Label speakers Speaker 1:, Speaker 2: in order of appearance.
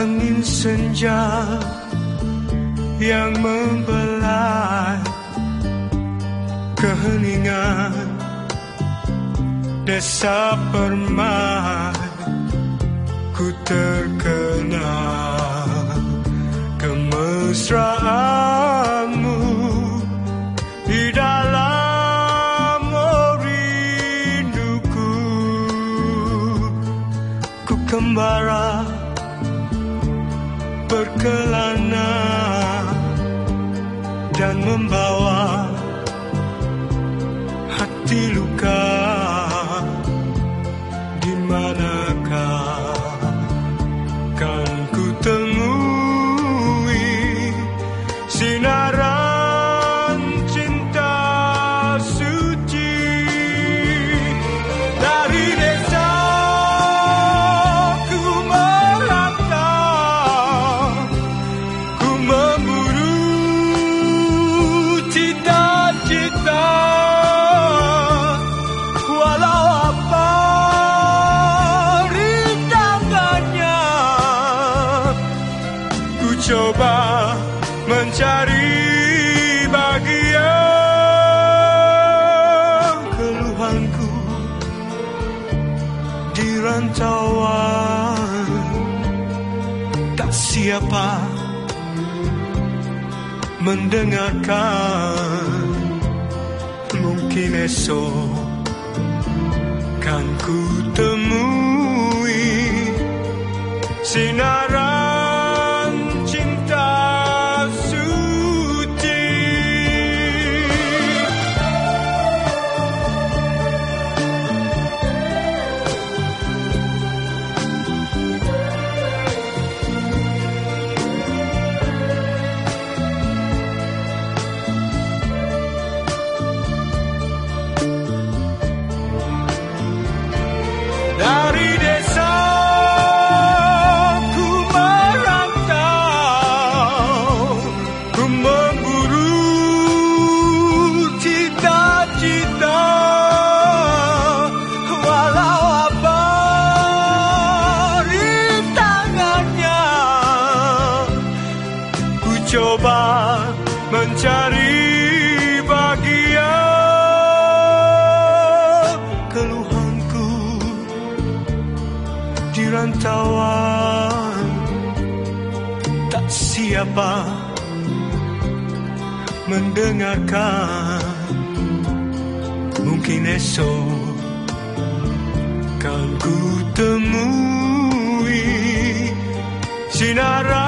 Speaker 1: angin senja yang membelai keheningan desa permai. Ku terkenal kemesraanmu di dalam rinduku ku kembara berkelana dan membawa hati luka di manakah mencari bahagia. Keluhanku di rantauan. Tak siapa mendengarkan. Mungkin esok kan ku temui sinaran coba mencari bahagia. Keluhanku di rantauan tak siapa mendengarkan. Mungkin esok kan ku temui sinaran